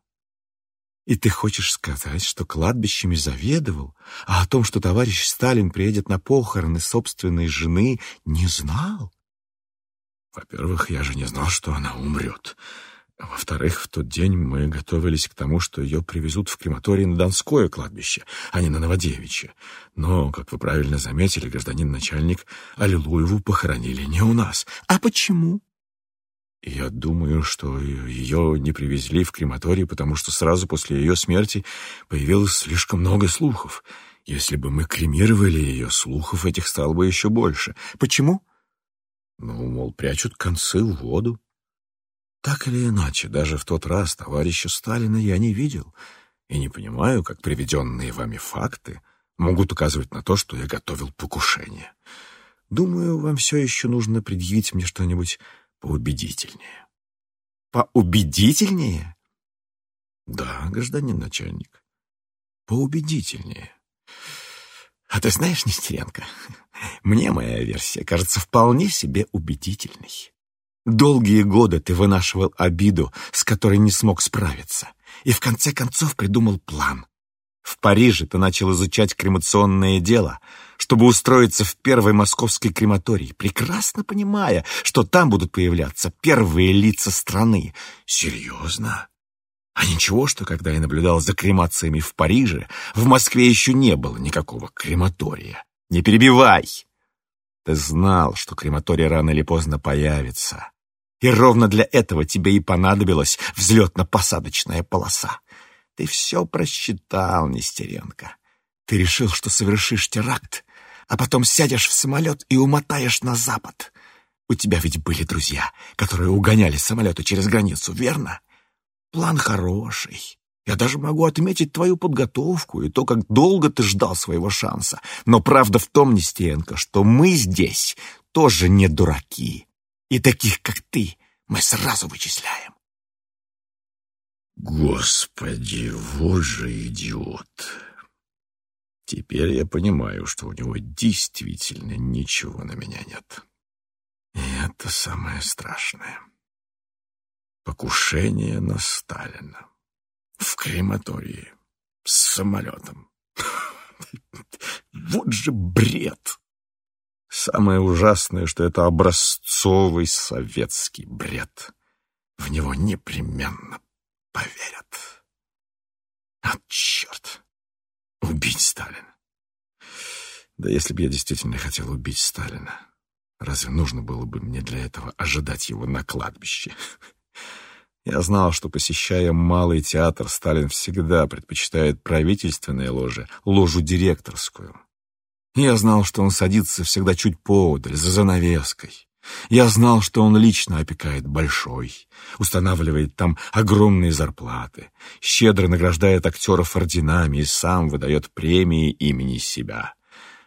И ты хочешь сказать, что кладбищами заведовал, а о том, что товарищ Сталин приедет на похороны собственной жены, не знал? Во-первых, я же не знал, что она умрет. Во-вторых, в тот день мы готовились к тому, что ее привезут в крематорий на Донское кладбище, а не на Новодевичье. Но, как вы правильно заметили, гражданин начальник, Аллилуеву похоронили не у нас. А почему? Я думаю, что ее не привезли в крематорий, потому что сразу после ее смерти появилось слишком много слухов. Если бы мы кремировали ее, слухов этих стало бы еще больше. Почему? Ну, мол, прячут концы в воду. Так или иначе, даже в тот раз товарища Сталина я не видел и не понимаю, как приведенные вами факты могут указывать на то, что я готовил покушение. Думаю, вам все еще нужно предъявить мне что-нибудь поубедительнее. Поубедительнее? Да, гражданин начальник. Поубедительнее. А ты знаешь, Нестеренко, мне моя версия кажется вполне себе убедительной. Долгие годы ты вынашивал обиду, с которой не смог справиться, и в конце концов придумал план. В Париже ты начал изучать кремационное дело, чтобы устроиться в первый московский крематорий, прекрасно понимая, что там будут появляться первые лица страны. Серьезно? А ничего, что когда я наблюдал за кремациями в Париже, в Москве еще не было никакого крематория. Не перебивай! Ты знал, что крематорий рано или поздно появится. И ровно для этого тебе и понадобилась взлетно-посадочная полоса. Ты все просчитал, Нестеренко. Ты решил, что совершишь теракт, а потом сядешь в самолет и умотаешь на запад. У тебя ведь были друзья, которые угоняли самолеты через границу, верно? План хороший. Я даже могу отметить твою подготовку и то, как долго ты ждал своего шанса. Но правда в том, Нестеренко, что мы здесь тоже не дураки. И таких, как ты, мы сразу вычисляем. Господи, вот же идиот. Теперь я понимаю, что у него действительно ничего на меня нет. И это самое страшное. Покушение на Сталина. В крематории. С самолетом. (laughs) Вот же бред! Самое ужасное, что это образцовый советский бред. В него непременно поверят. А черт! Убить Сталина. Да если бы я действительно хотел убить Сталина, разве нужно было бы мне для этого ожидать его на кладбище? Я знал, что, посещая малый театр, Сталин всегда предпочитает правительственные ложи, ложу директорскую. Я знал, что он садится всегда чуть поодаль, за занавеской. Я знал, что он лично опекает Большой, устанавливает там огромные зарплаты, щедро награждает актеров орденами и сам выдает премии имени себя.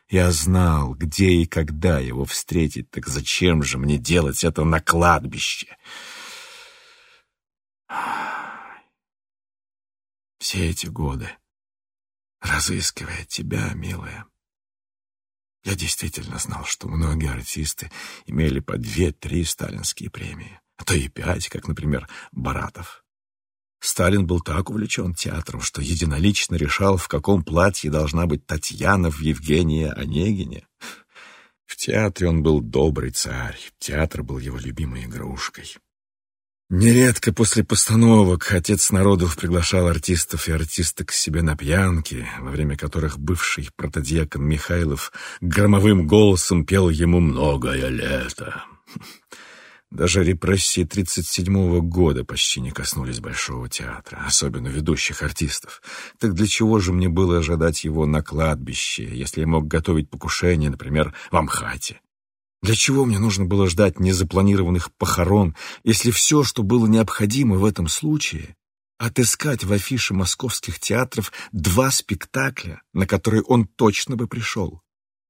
Я знал, где и когда его встретить, так зачем же мне делать это на кладбище? Все эти годы, разыскивая тебя, милая, я действительно знал, что многие артисты имели по две-три сталинские премии, а то и пять, как, например, Баратов. Сталин был так увлечен театром, что единолично решал, в каком платье должна быть Татьяна в Евгении Онегине. В театре он был добрый царь, театр был его любимой игрушкой. Нередко после постановок отец народов приглашал артистов и артисток к себе на пьянки, во время которых бывший протодьякон Михайлов громовым голосом пел ему «Многое лето». Даже репрессии 37-го года почти не коснулись Большого театра, особенно ведущих артистов. Так для чего же мне было ожидать его на кладбище, если я мог готовить покушение, например, в Амхате? Для чего мне нужно было ждать незапланированных похорон, если все, что было необходимо в этом случае, отыскать в афише московских театров два спектакля, на которые он точно бы пришел?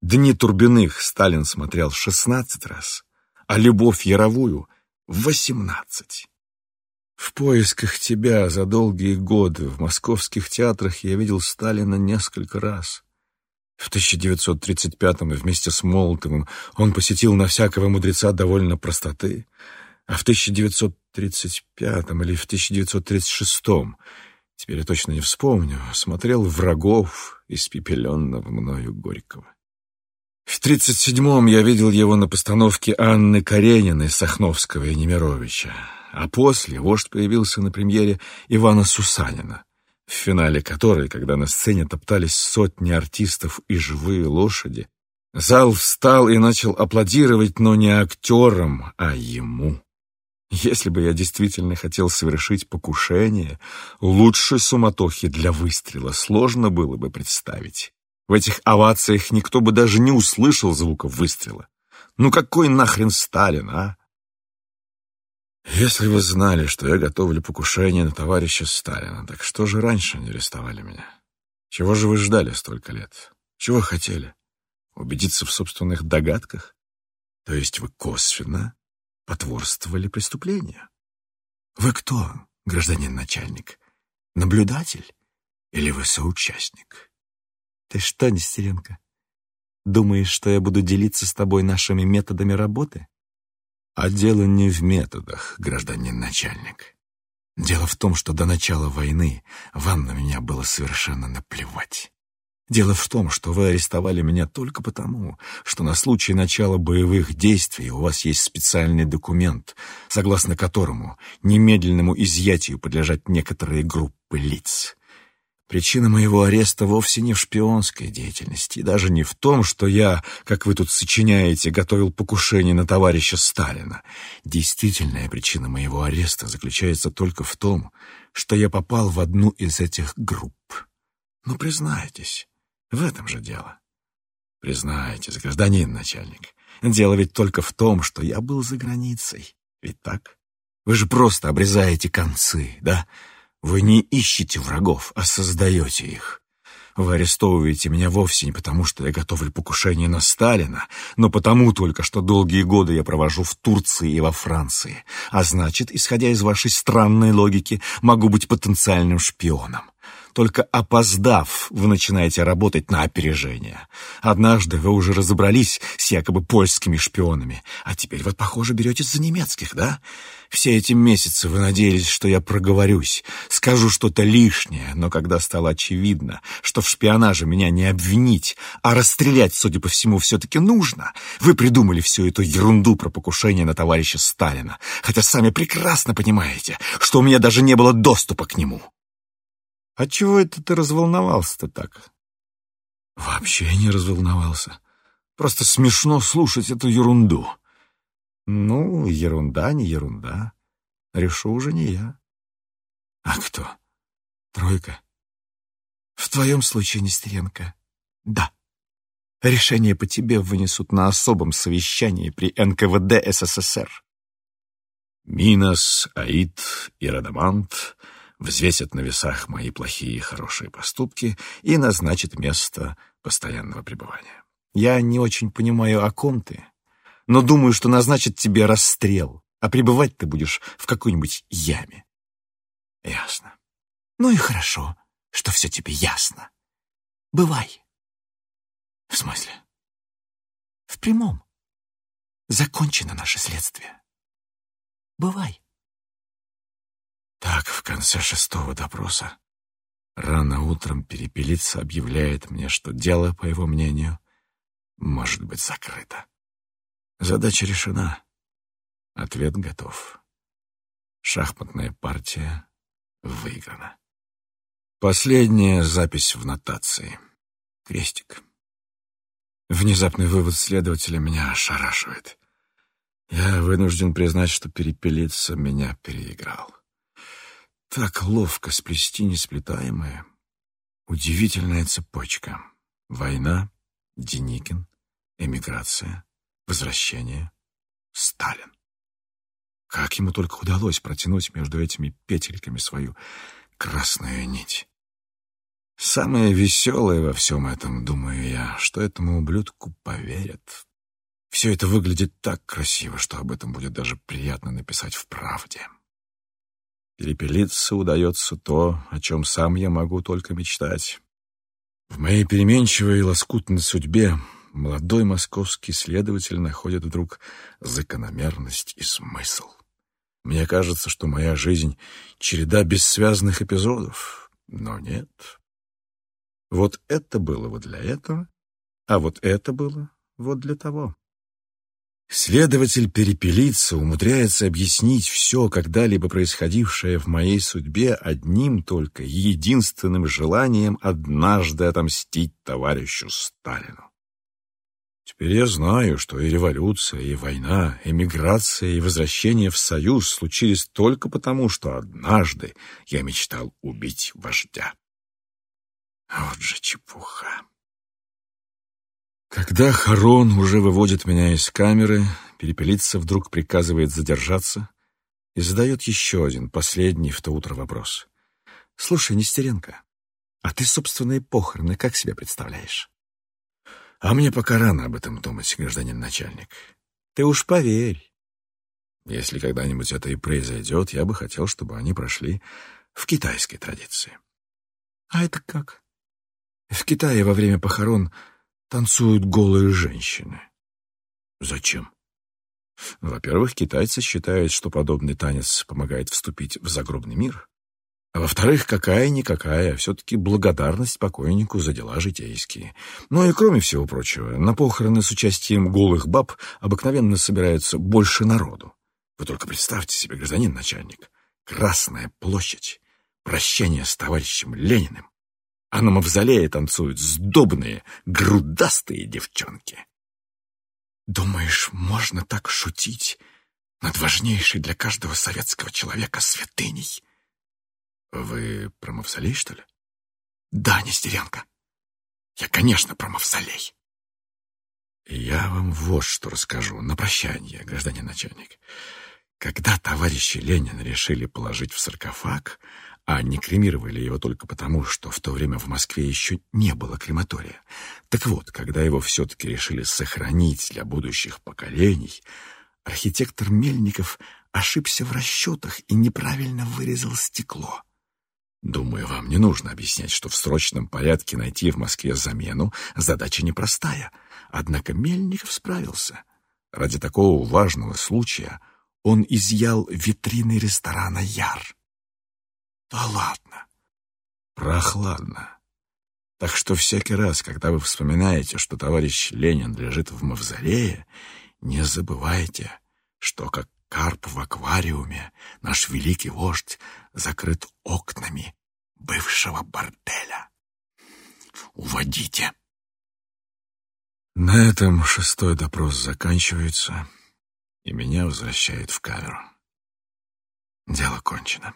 «Дни Турбиных» Сталин смотрел шестнадцать раз, а «Любовь Яровую» — восемнадцать. В поисках тебя за долгие годы в московских театрах я видел Сталина несколько раз. В 1935-м вместе с Молотовым он посетил на всякого мудреца довольно простоты, а в 1935-м или в 1936-м, теперь я точно не вспомню, смотрел «Врагов» испепеленного мною Горького. В 37-м я видел его на постановке Анны Карениной, Сахновского и Немировича, а после вождь появился на премьере Ивана Сусанина в финале которой, когда на сцене топтались сотни артистов и живые лошади, зал встал и начал аплодировать, но не актерам, а ему. Если бы я действительно хотел совершить покушение, лучшей суматохи для выстрела сложно было бы представить. В этих овациях никто бы даже не услышал звуков выстрела. Ну какой нахрен Сталин, а? Если вы знали, что я готовлю покушение на товарища Сталина, так что же раньше не арестовали меня? Чего же вы ждали столько лет? Чего хотели? Убедиться в собственных догадках? То есть вы косвенно потворствовали преступлению? Вы кто, гражданин начальник? Наблюдатель? Или вы соучастник? Ты что, Нестеренко, думаешь, что я буду делиться с тобой нашими методами работы? А дело не в методах, гражданин начальник. Дело в том, что до начала войны вам на меня было совершенно наплевать. Дело в том, что вы арестовали меня только потому, что на случай начала боевых действий у вас есть специальный документ, согласно которому немедленному изъятию подлежат некоторые группы лиц. Причина моего ареста вовсе не в шпионской деятельности, и даже не в том, что я, как вы тут сочиняете, готовил покушение на товарища Сталина. Действительная причина моего ареста заключается только в том, что я попал в одну из этих групп. Ну, признайтесь, в этом же дело. Признайтесь, гражданин начальник, дело ведь только в том, что я был за границей. Ведь так? Вы же просто обрезаете концы, да? Вы не ищете врагов, а создаете их. Вы арестовываете меня вовсе не потому, что я готовлю покушение на Сталина, но потому только, что долгие годы я провожу в Турции и во Франции, а значит, исходя из вашей странной логики, могу быть потенциальным шпионом. Только опоздав, вы начинаете работать на опережение. Однажды вы уже разобрались с якобы польскими шпионами, а теперь вот, похоже, беретесь за немецких, да? Все эти месяцы вы надеялись, что я проговорюсь, скажу что-то лишнее, но когда стало очевидно, что в шпионаже меня не обвинить, а расстрелять, судя по всему, все-таки нужно, вы придумали всю эту ерунду про покушение на товарища Сталина, хотя сами прекрасно понимаете, что у меня даже не было доступа к нему. Отчего это ты разволновался-то так? Вообще не разволновался. Просто смешно слушать эту ерунду. Ну, ерунда, не ерунда. Решу уже не я. А кто? Тройка? В твоем случае, Нестеренко, да. Решение по тебе вынесут на особом совещании при НКВД СССР. Минос, Аид и Радамант взвесят на весах мои плохие и хорошие поступки и назначат место постоянного пребывания. Я не очень понимаю, о ком ты, но думаю, что назначат тебе расстрел, а пребывать ты будешь в какой-нибудь яме. Ясно. Ну и хорошо, что все тебе ясно. Бывай. В смысле? В прямом. Закончено наше следствие. Бывай. Так, в конце шестого допроса рано утром перепелица объявляет мне, что дело, по его мнению, может быть закрыто. Задача решена. Ответ готов. Шахматная партия выиграна. Последняя запись в нотации. Крестик. Внезапный вывод следователя меня ошарашивает. Я вынужден признать, что перепелица меня переиграл. Так ловко сплести несплетаемое. Удивительная цепочка. Война, Деникин, эмиграция, возвращение, Сталин. Как ему только удалось протянуть между этими петельками свою красную нить. Самое веселое во всем этом, думаю я, что этому ублюдку поверят, все это выглядит так красиво, что об этом будет даже приятно написать в правде. Перепелиться удается то, о чем сам я могу только мечтать. В моей переменчивой и лоскутной судьбе молодой московский следователь находит вдруг закономерность и смысл. Мне кажется, что моя жизнь — череда бессвязных эпизодов, но нет. Вот это было вот для этого, а вот это было вот для того. Следователь перепелится, умудряется объяснить все, когда-либо происходившее в моей судьбе одним только единственным желанием однажды отомстить товарищу Сталину. Теперь я знаю, что и революция, и война, эмиграция, и возвращение в Союз случились только потому, что однажды я мечтал убить вождя. Вот же чепуха. Когда Харон уже выводит меня из камеры, перепелица вдруг приказывает задержаться и задает еще один, последний в то утро вопрос. «Слушай, Нестеренко, а ты собственные похороны как себе представляешь?» «А мне пока рано об этом думать, гражданин начальник. Ты уж поверь. Если когда-нибудь это и произойдет, я бы хотел, чтобы они прошли в китайской традиции». «А это как?» «В Китае во время похорон танцуют голые женщины. Зачем? Во-первых, китайцы считают, что подобный танец помогает вступить в загробный мир. А во-вторых, какая-никакая, все-таки благодарность покойнику за дела житейские. Ну и кроме всего прочего, на похороны с участием голых баб обыкновенно собираются больше народу. Вы только представьте себе, гражданин начальник, Красная площадь, прощание с товарищем Лениным, а на мавзолее танцуют сдобные, грудастые девчонки. Думаешь, можно так шутить над важнейшей для каждого советского человека святыней? Вы про мавзолей, что ли? Да, Нестеренко. Я, конечно, про мавзолей. Я вам вот что расскажу на прощание, гражданин начальник. Когда товарищи Ленина решили положить в саркофаг, а не кремировали его только потому, что в то время в Москве еще не было крематория. Так вот, когда его все-таки решили сохранить для будущих поколений, архитектор Мельников ошибся в расчетах и неправильно вырезал стекло. Думаю, вам не нужно объяснять, что в срочном порядке найти в Москве замену задача непростая. Однако Мельников справился. Ради такого важного случая он изъял витрины ресторана «Яр». Да ладно. Прохладно. Так что всякий раз, когда вы вспоминаете, что товарищ Ленин лежит в мавзолее, не забывайте, что как карп в аквариуме наш великий вождь закрыт окнами бывшего борделя. Уводите. На этом шестой допрос заканчивается, и меня возвращают в камеру. Дело кончено.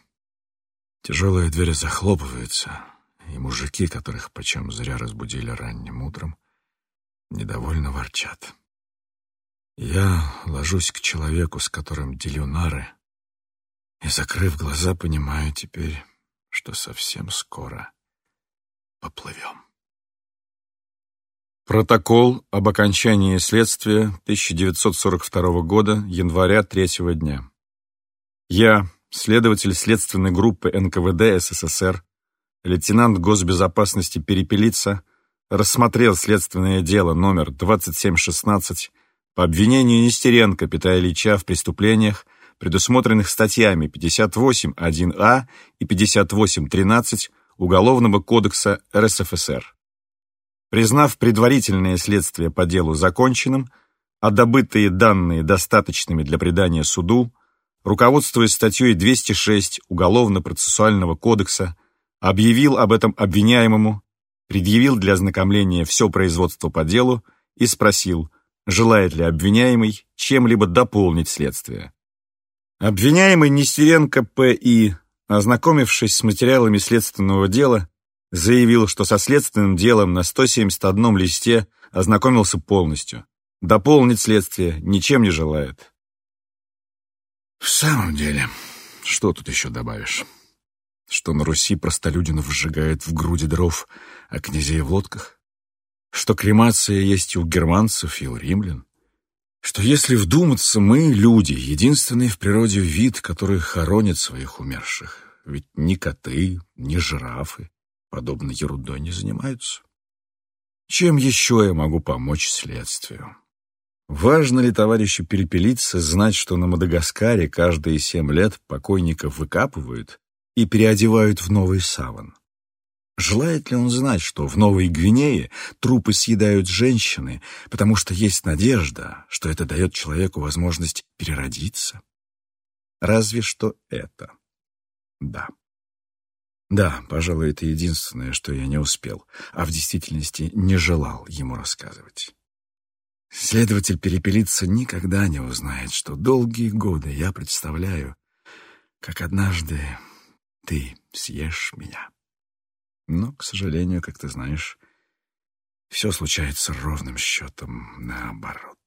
Тяжелые двери захлопываются, и мужики, которых почем зря разбудили ранним утром, недовольно ворчат. Я ложусь к человеку, с которым делю нары, и, закрыв глаза, понимаю теперь, что совсем скоро поплывем. Протокол об окончании следствия 1942 года, января третьего дня. Я, следователь следственной группы НКВД СССР, лейтенант госбезопасности Перепелица, рассмотрел следственное дело номер 2716 по обвинению Нестеренко Петра Ильича в преступлениях, предусмотренных статьями 58.1а и 58.13 Уголовного кодекса РСФСР. Признав предварительное следствие по делу законченным, а добытые данные достаточными для предания суду, руководствуясь статьей 206 Уголовно-процессуального кодекса, объявил об этом обвиняемому, предъявил для ознакомления все производство по делу и спросил, желает ли обвиняемый чем-либо дополнить следствие. Обвиняемый Нестеренко П.И., ознакомившись с материалами следственного дела, заявил, что со следственным делом на 171 листе ознакомился полностью. Дополнить следствие ничем не желает. В самом деле, что тут еще добавишь? Что на Руси простолюдинов сжигают в груди дров, а князей в лодках? Что кремация есть у германцев, и у римлян? Что если вдуматься, мы, люди, единственный в природе вид, который хоронит своих умерших. Ведь ни коты, ни жирафы подобной ерундой не занимаются. Чем еще я могу помочь следствию? Важно ли товарищу перепелиться знать, что на Мадагаскаре каждые семь лет покойников выкапывают и переодевают в новый саван? Желает ли он знать, что в Новой Гвинее трупы съедают женщины, потому что есть надежда, что это дает человеку возможность переродиться? Разве что это. Да. Да, пожалуй, это единственное, что я не успел, а в действительности не желал ему рассказывать. Следователь перепелиться никогда не узнает, что долгие годы я представляю, как однажды ты съешь меня. Но, к сожалению, как ты знаешь, все случается ровным счетом наоборот.